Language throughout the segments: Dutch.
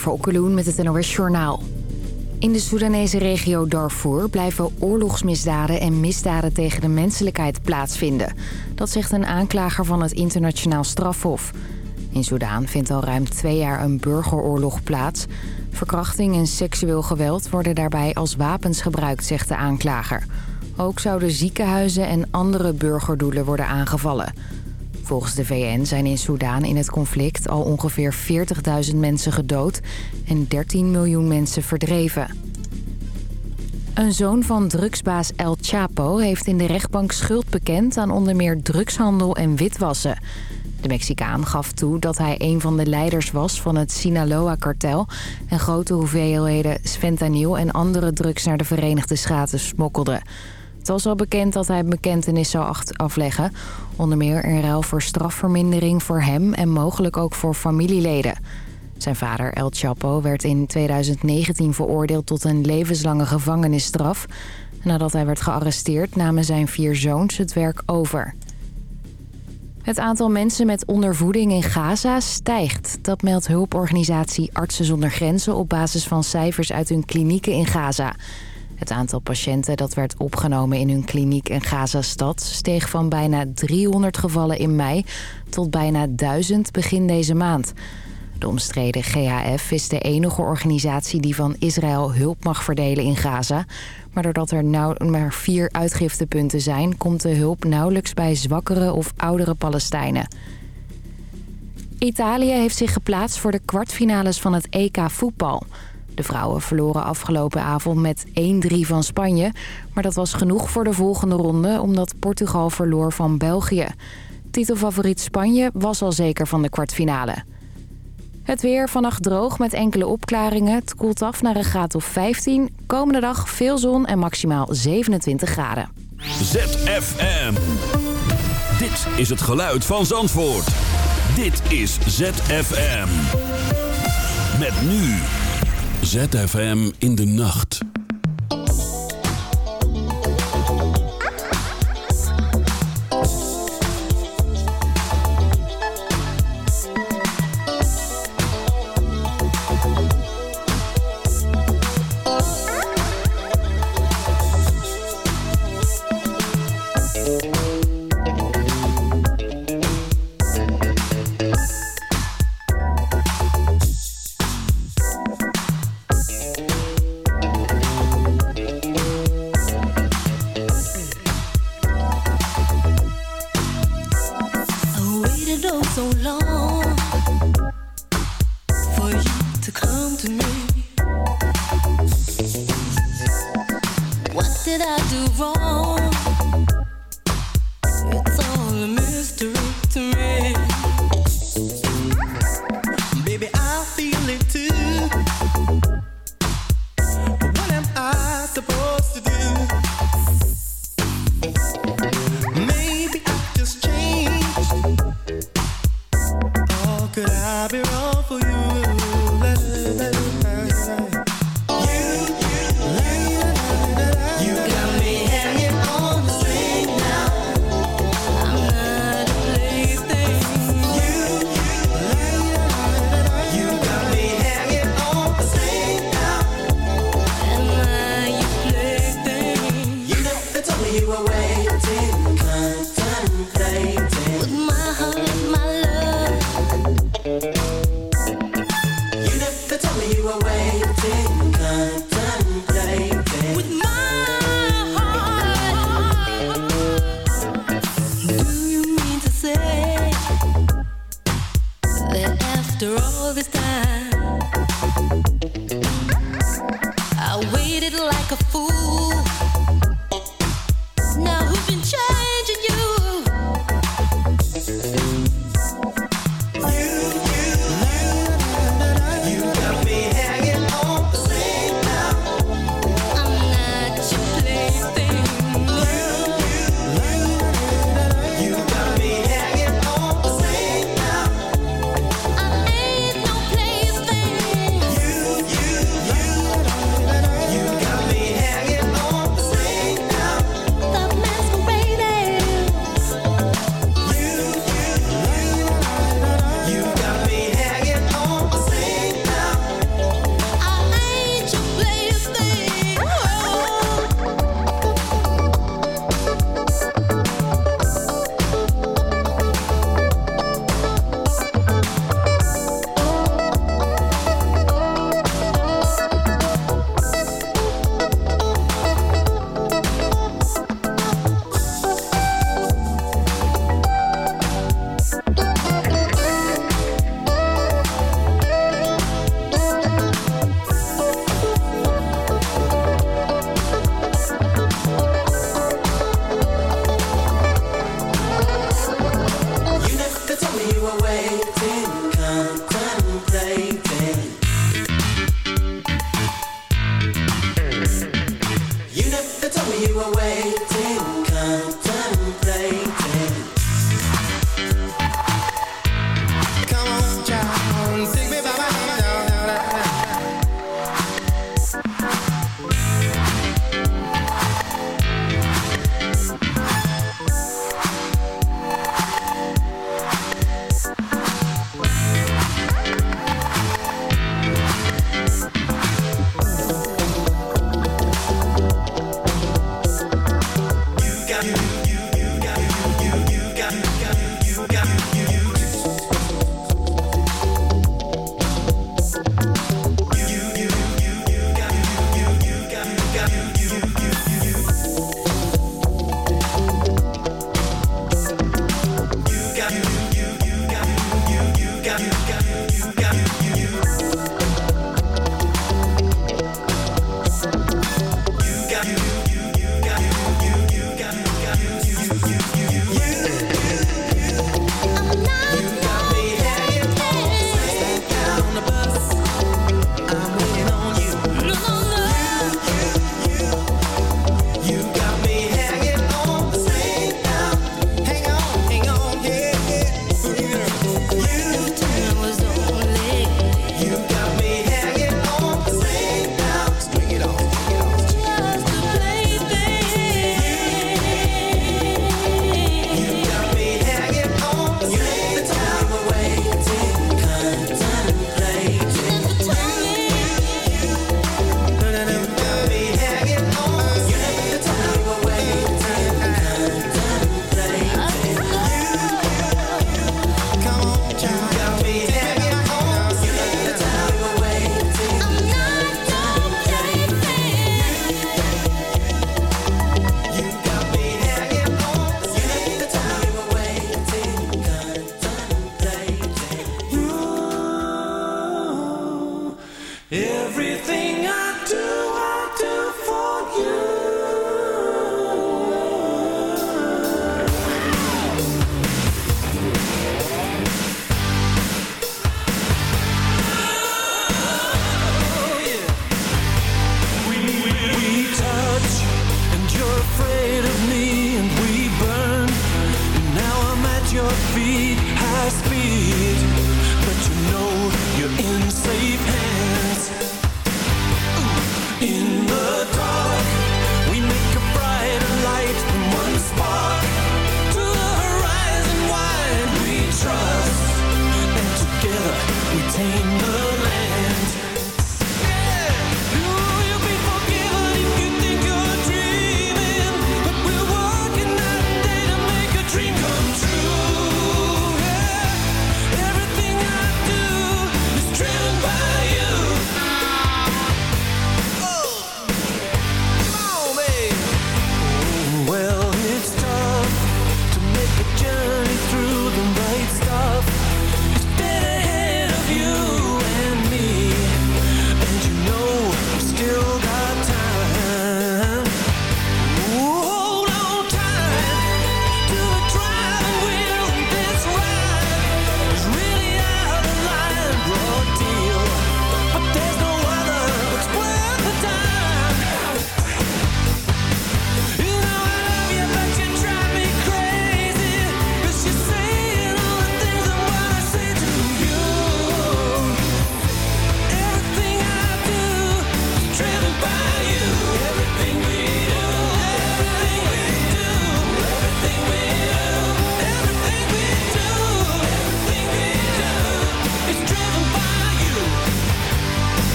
Jennifer Okkeloen met het NOS Journaal. In de Soedanese regio Darfur blijven oorlogsmisdaden en misdaden tegen de menselijkheid plaatsvinden. Dat zegt een aanklager van het internationaal strafhof. In Soedan vindt al ruim twee jaar een burgeroorlog plaats. Verkrachting en seksueel geweld worden daarbij als wapens gebruikt, zegt de aanklager. Ook zouden ziekenhuizen en andere burgerdoelen worden aangevallen. Volgens de VN zijn in Soedan in het conflict al ongeveer 40.000 mensen gedood en 13 miljoen mensen verdreven. Een zoon van drugsbaas El Chapo heeft in de rechtbank schuld bekend aan onder meer drugshandel en witwassen. De Mexicaan gaf toe dat hij een van de leiders was van het Sinaloa-kartel... en grote hoeveelheden fentanyl en andere drugs naar de Verenigde Staten smokkelde. Het was al bekend dat hij bekentenis zou afleggen. Onder meer in ruil voor strafvermindering voor hem en mogelijk ook voor familieleden. Zijn vader El Chapo werd in 2019 veroordeeld tot een levenslange gevangenisstraf. Nadat hij werd gearresteerd namen zijn vier zoons het werk over. Het aantal mensen met ondervoeding in Gaza stijgt. Dat meldt hulporganisatie Artsen zonder Grenzen op basis van cijfers uit hun klinieken in Gaza. Het aantal patiënten dat werd opgenomen in hun kliniek in Gaza-stad... steeg van bijna 300 gevallen in mei tot bijna 1000 begin deze maand. De omstreden GHF is de enige organisatie die van Israël hulp mag verdelen in Gaza. Maar doordat er nou maar vier uitgiftepunten zijn... komt de hulp nauwelijks bij zwakkere of oudere Palestijnen. Italië heeft zich geplaatst voor de kwartfinales van het EK voetbal... De vrouwen verloren afgelopen avond met 1-3 van Spanje. Maar dat was genoeg voor de volgende ronde omdat Portugal verloor van België. Titelfavoriet Spanje was al zeker van de kwartfinale. Het weer vannacht droog met enkele opklaringen. Het koelt af naar een graad of 15. Komende dag veel zon en maximaal 27 graden. ZFM. Dit is het geluid van Zandvoort. Dit is ZFM. Met nu... ZFM in de nacht.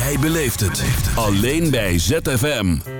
Jij beleeft het. Alleen bij ZFM.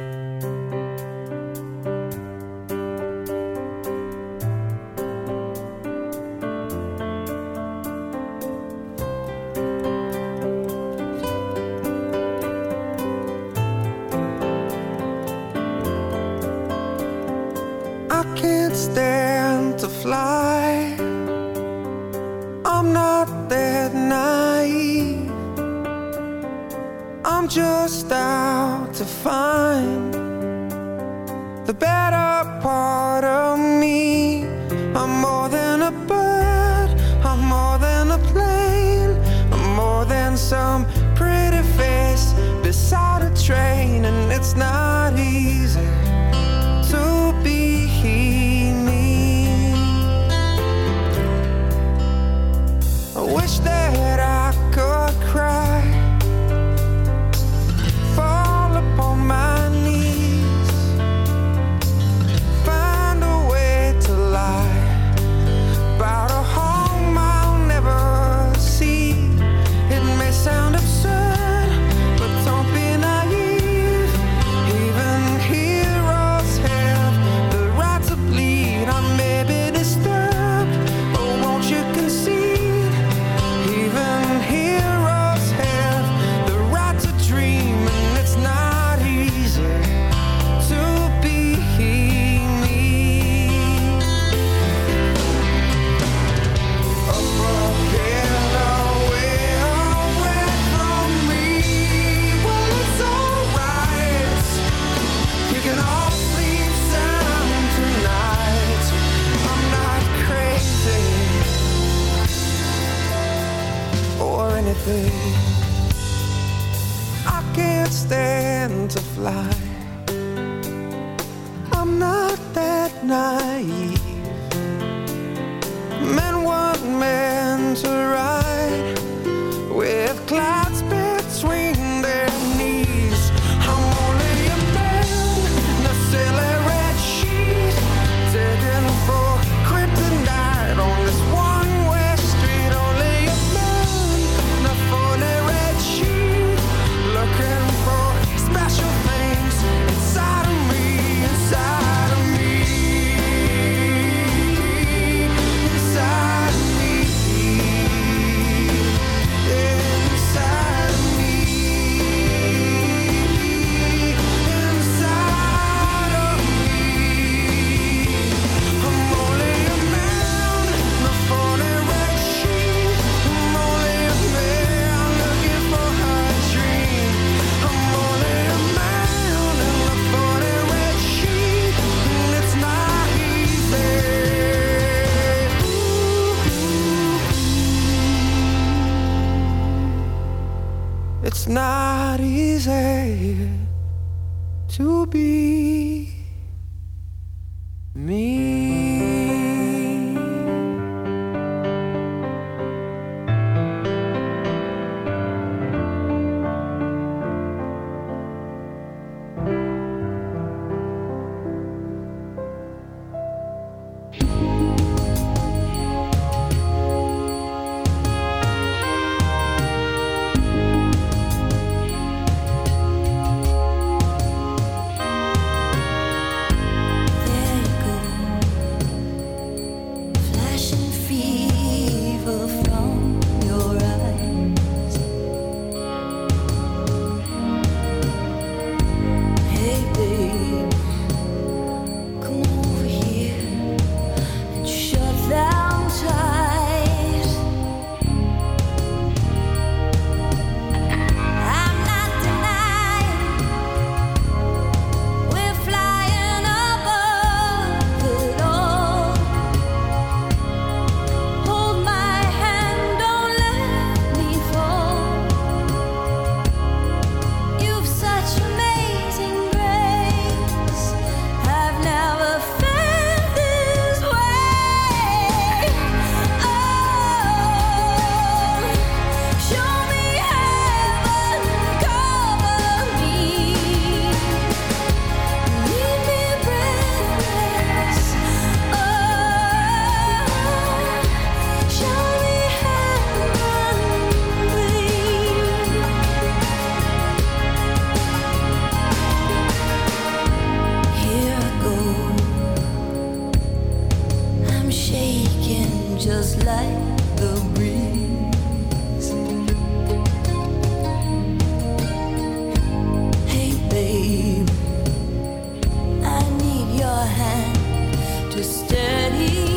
steady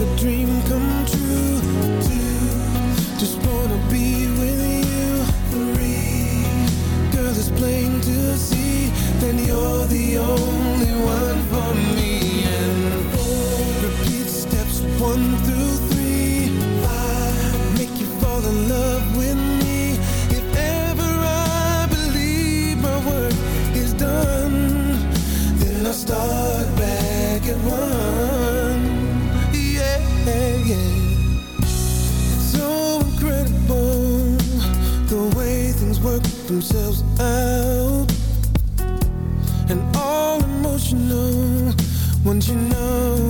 a dream. You know.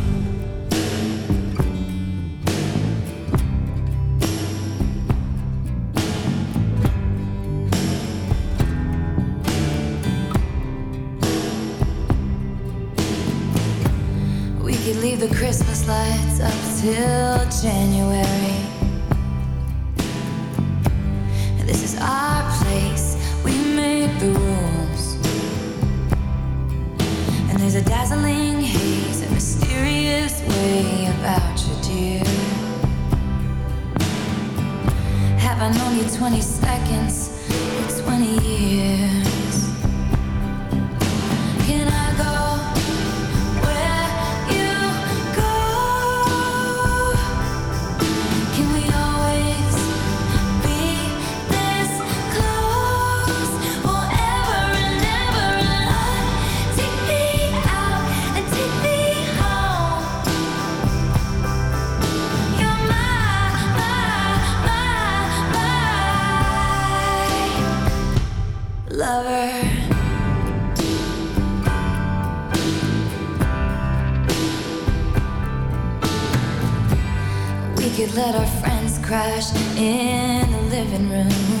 let our friends crash in the living room.